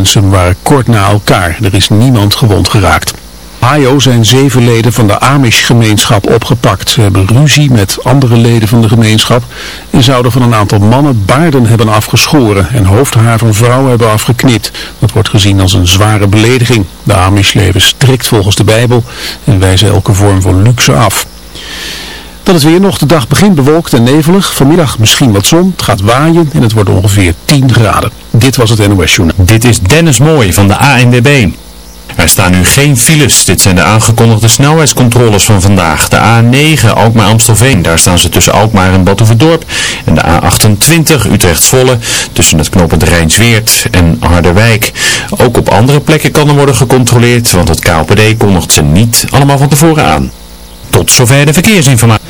mensen waren kort na elkaar. Er is niemand gewond geraakt. Ohio zijn zeven leden van de Amish-gemeenschap opgepakt. Ze hebben ruzie met andere leden van de gemeenschap en zouden van een aantal mannen baarden hebben afgeschoren en hoofdhaar van vrouwen hebben afgeknipt. Dat wordt gezien als een zware belediging. De Amish leven strikt volgens de Bijbel en wijzen elke vorm van luxe af. Dan het weer nog. De dag begint bewolkt en nevelig. Vanmiddag misschien wat zon. Het gaat waaien en het wordt ongeveer 10 graden. Dit was het NOS Journal. Dit is Dennis Mooij van de ANWB. Er staan nu geen files. Dit zijn de aangekondigde snelheidscontroles van vandaag. De A9 Alkmaar-Amstelveen. Daar staan ze tussen Alkmaar en Batuverdorp. En de A28 Utrecht-Volle tussen het knooppunt Rijnsweert en Harderwijk. Ook op andere plekken kan er worden gecontroleerd, want het KLPD kondigt ze niet allemaal van tevoren aan. Tot zover de verkeersinformatie.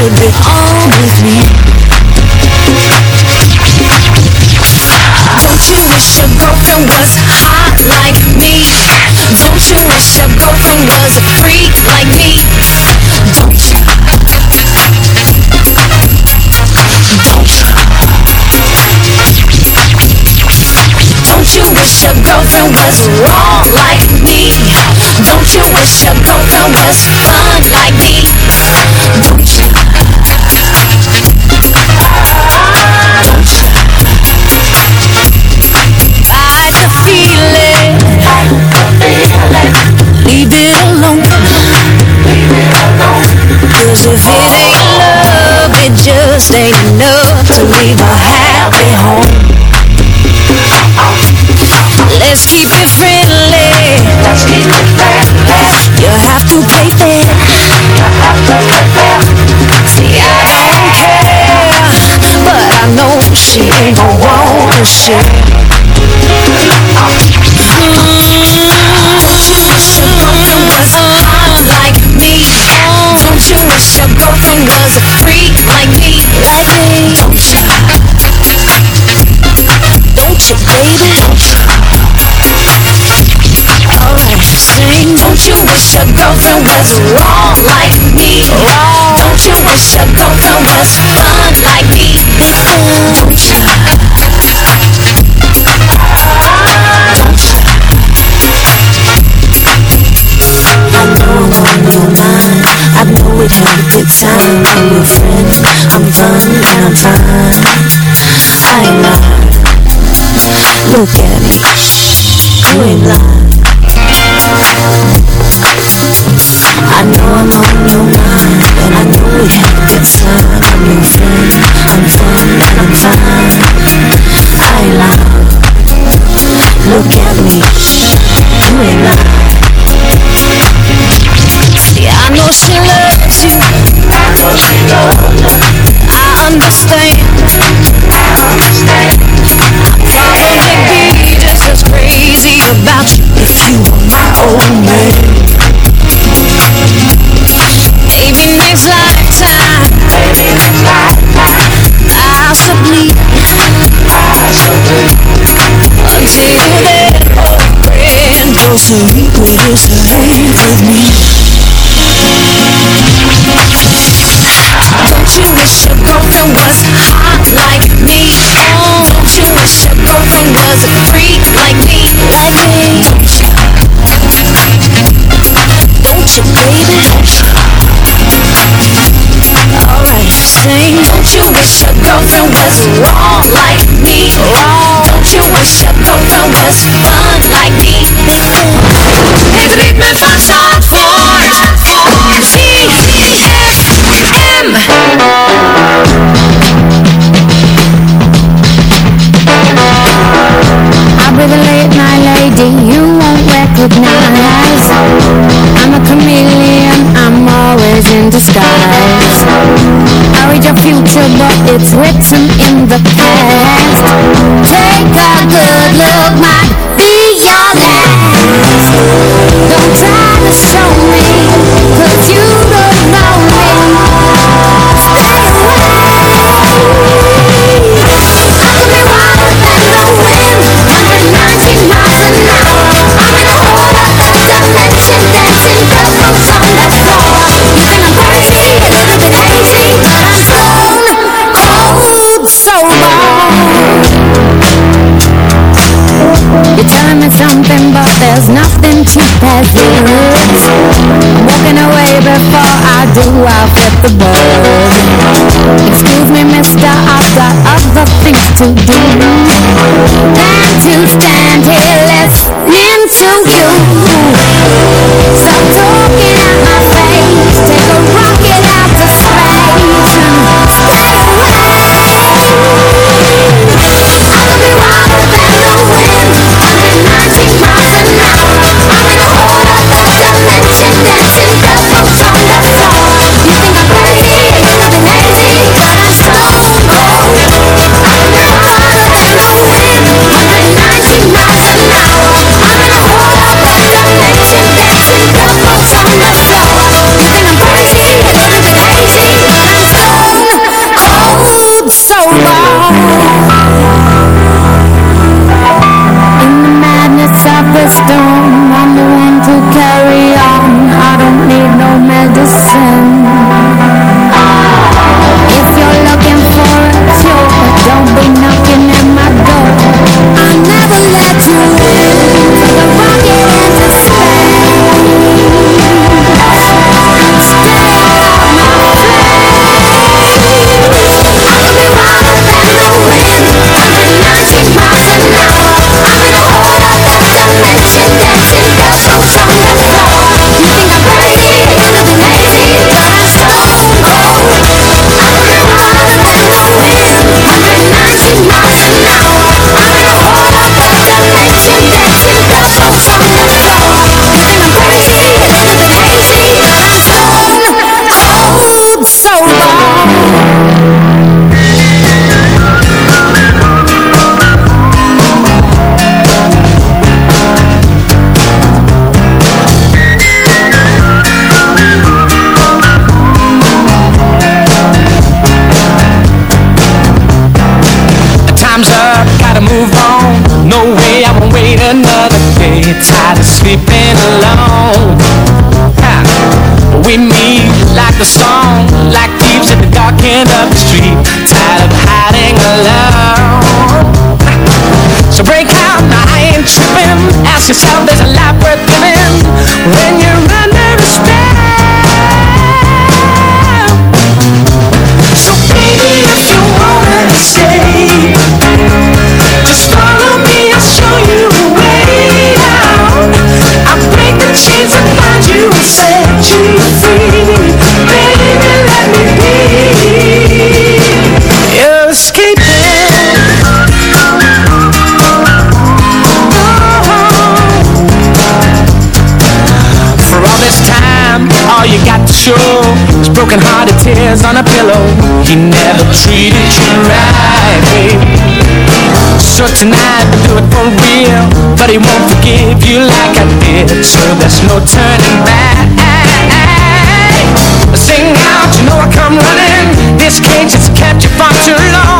should be all with me Don't you wish your girlfriend was hot like me? Don't you wish your girlfriend was a freak like me? Don't you? Don't you? Don't you wish your girlfriend was raw like me? Don't you wish your girlfriend was fun? stay enough to leave a happy home. Let's keep it friendly. Let's keep it friendly. You have to pay fair. See, I don't care, but I know she ain't gon' want to share. Uh, someone wrong like me. Don't you wish upon someone fun like me? Don't you? I know I'm on your mind. I know we had a good time. I'm your friend. I'm fun and I'm fine. you, baby. Alright, saying that you wish your girlfriend was wrong. to do broken hearted tears on a pillow. He never treated you right, babe So tonight we do it for real. But he won't forgive you like I did. So there's no turning back. Sing out, you know I come running. This cage has kept you far too long.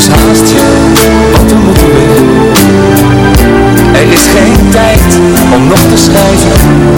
dus haast je, want we moeten weg. Er is geen tijd om nog te schrijven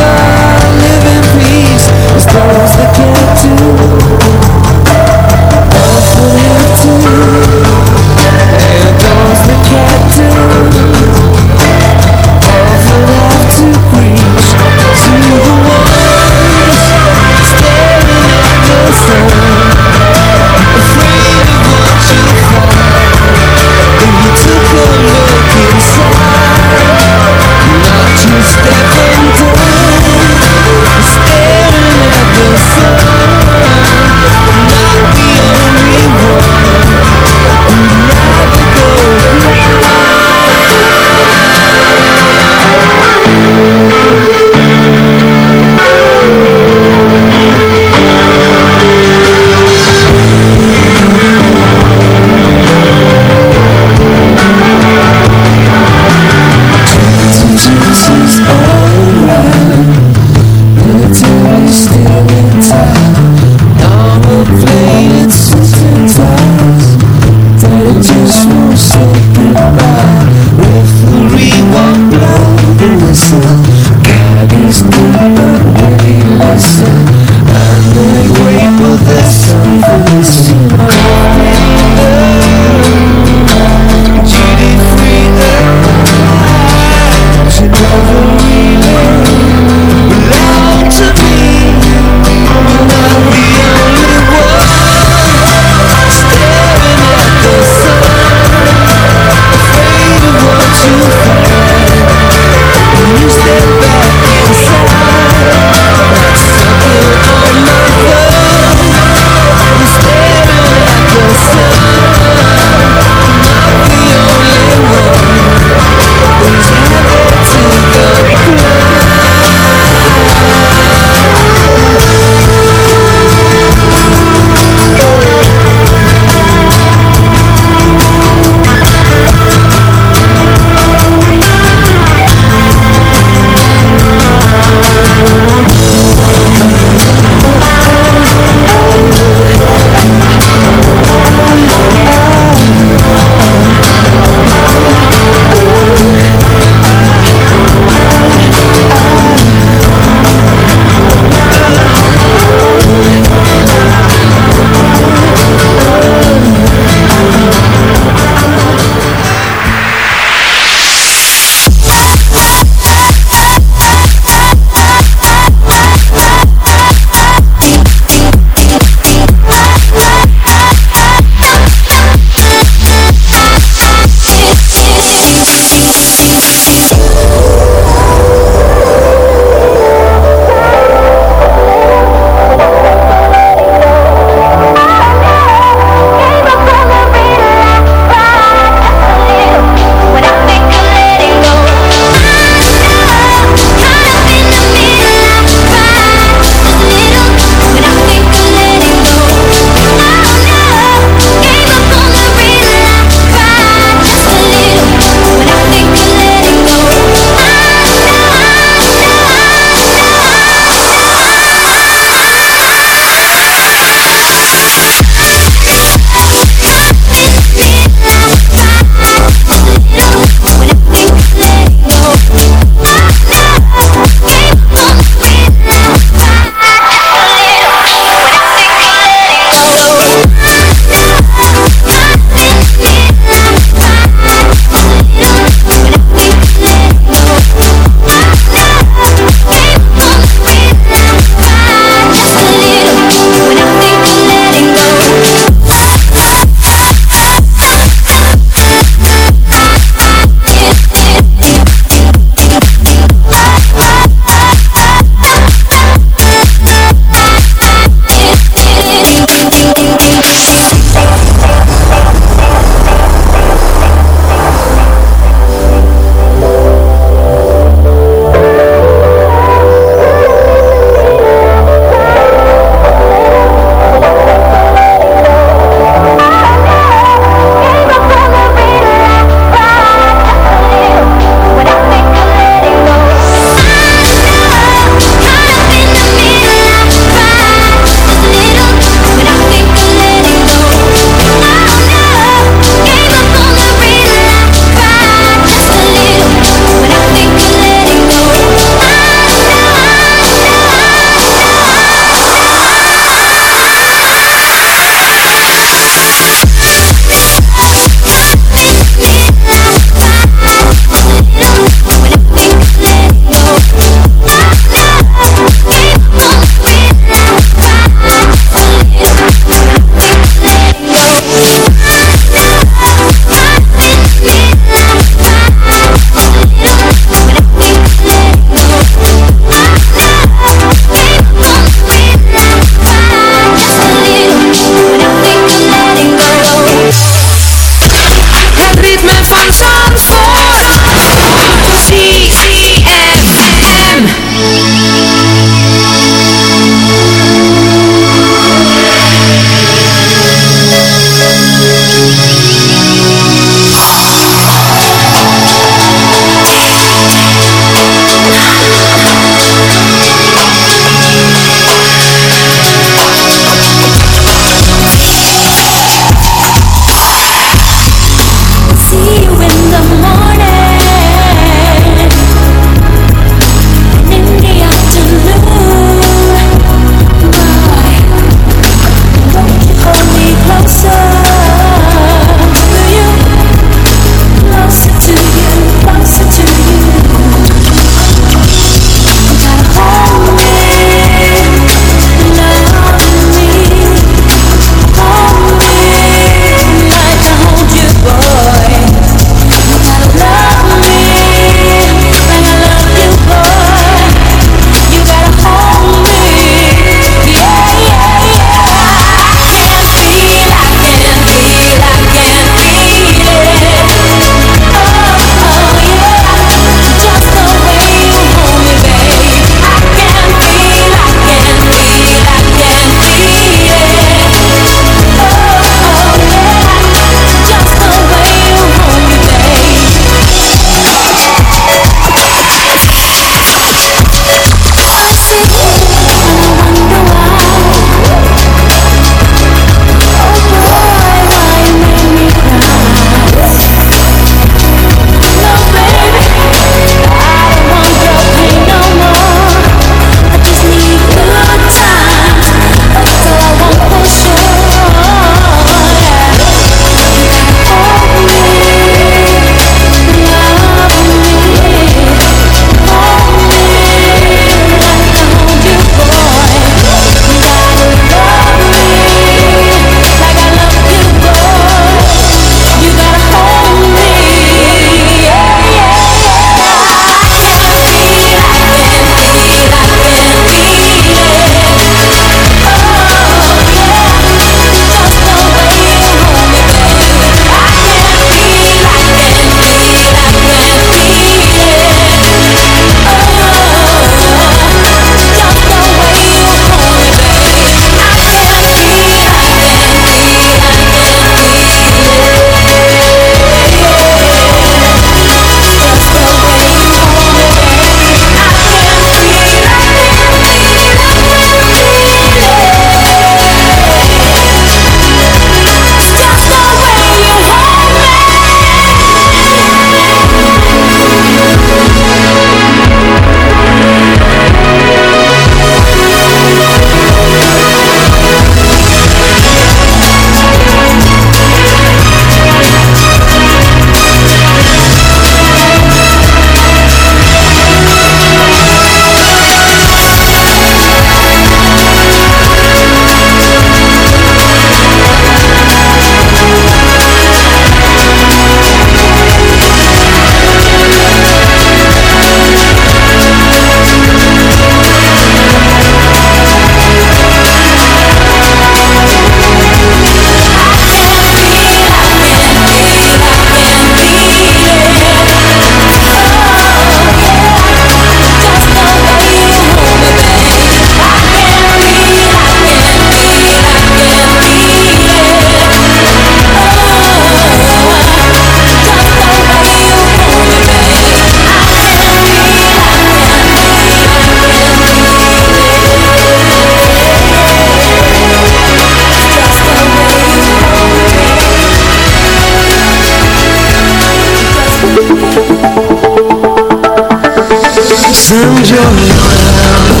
Send your love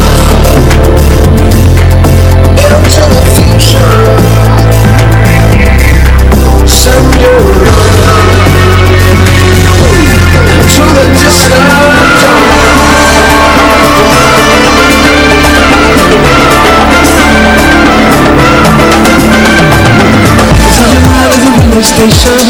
into the future. Send your love to the distant Station,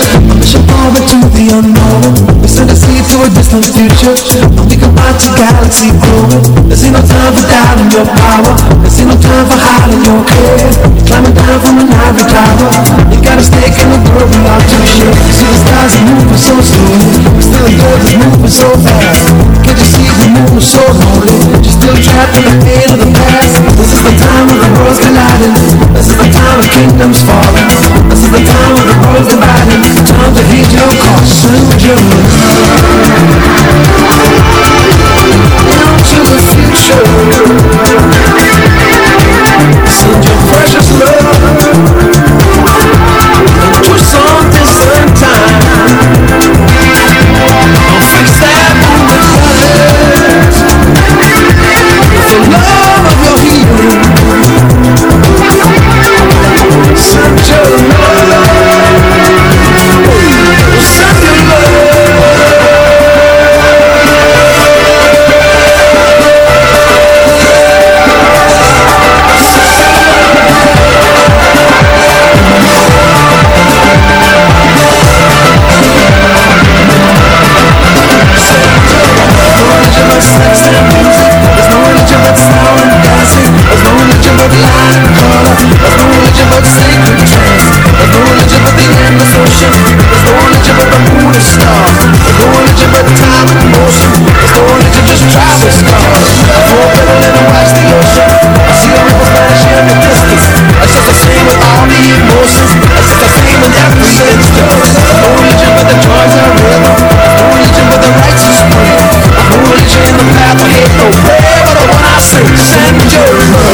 You got a stake in the world we are to share. See the stars are moving so slow. Still the earth is moving so fast. Can't you see we're moving so lonely? You're still trapped in the pain of the past. This is the time when the world's colliding. This is the time when kingdoms falling. This is the time when the world's dividing. Time to heed your. Send your into the future. There's no religion but sound and dancing There's no religion but light and color There's no religion but sacred trance There's no religion but the endless ocean There's no religion but the moon and stars There's no religion but time and motion There's no religion, just travels cars I throw a pedal and watch the ocean I see the ripples vanish in the distance It's just the same with all the emotions It's just the same in every instance nowhere but I want to see. Send your love.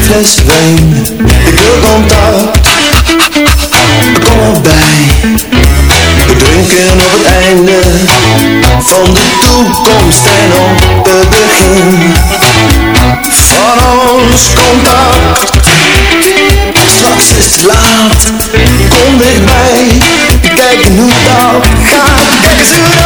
fles Ik wil contact, kom erbij We drinken op het einde Van de toekomst en op het begin Van ons contact. Straks is het laat Kom dichtbij. Kijk hoe dat gaat. Kijk eens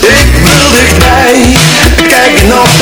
Ik wil dichtbij. Kijken of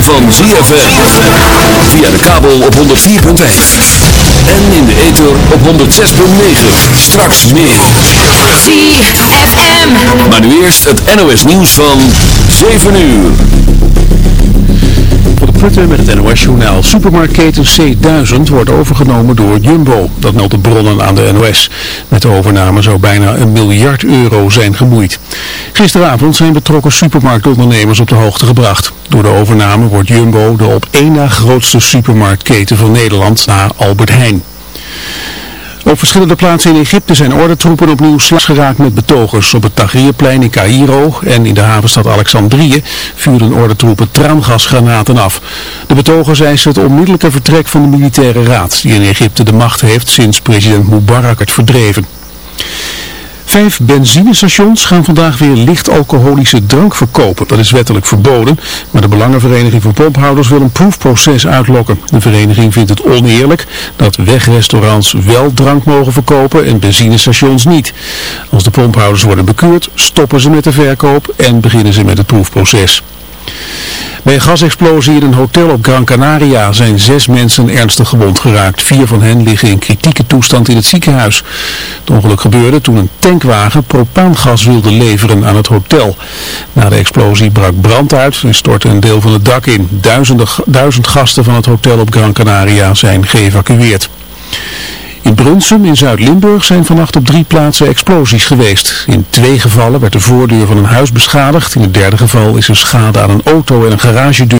van ZFM. Via de kabel op 104.5. En in de ether op 106.9. Straks meer. ZFM. Maar nu eerst het NOS nieuws van 7 uur. Voor de Putten met het NOS-journaal. Supermarktketen C1000 wordt overgenomen door Jumbo. Dat melden bronnen aan de NOS. Met de overname zou bijna een miljard euro zijn gemoeid. Gisteravond zijn betrokken supermarktondernemers op de hoogte gebracht. Door de overname wordt Jumbo de op één na grootste supermarktketen van Nederland na Albert Heijn. Op verschillende plaatsen in Egypte zijn ordentroepen opnieuw slag geraakt met betogers. Op het Tahrirplein in Cairo en in de havenstad Alexandrië vuurden ordentroepen traangasgranaten af. De betogers eisen het onmiddellijke vertrek van de militaire raad, die in Egypte de macht heeft sinds president Mubarak werd verdreven. Vijf benzinestations gaan vandaag weer licht alcoholische drank verkopen. Dat is wettelijk verboden, maar de Belangenvereniging van Pomphouders wil een proefproces uitlokken. De vereniging vindt het oneerlijk dat wegrestaurants wel drank mogen verkopen en benzinestations niet. Als de pomphouders worden bekeurd, stoppen ze met de verkoop en beginnen ze met het proefproces. Bij een gasexplosie in een hotel op Gran Canaria zijn zes mensen ernstig gewond geraakt. Vier van hen liggen in kritieke toestand in het ziekenhuis. Het ongeluk gebeurde toen een tankwagen propaangas wilde leveren aan het hotel. Na de explosie brak brand uit en stortte een deel van het dak in. Duizenden, duizend gasten van het hotel op Gran Canaria zijn geëvacueerd. In Brunsum in Zuid-Limburg zijn vannacht op drie plaatsen explosies geweest. In twee gevallen werd de voordeur van een huis beschadigd. In het derde geval is er schade aan een auto en een garagedeur.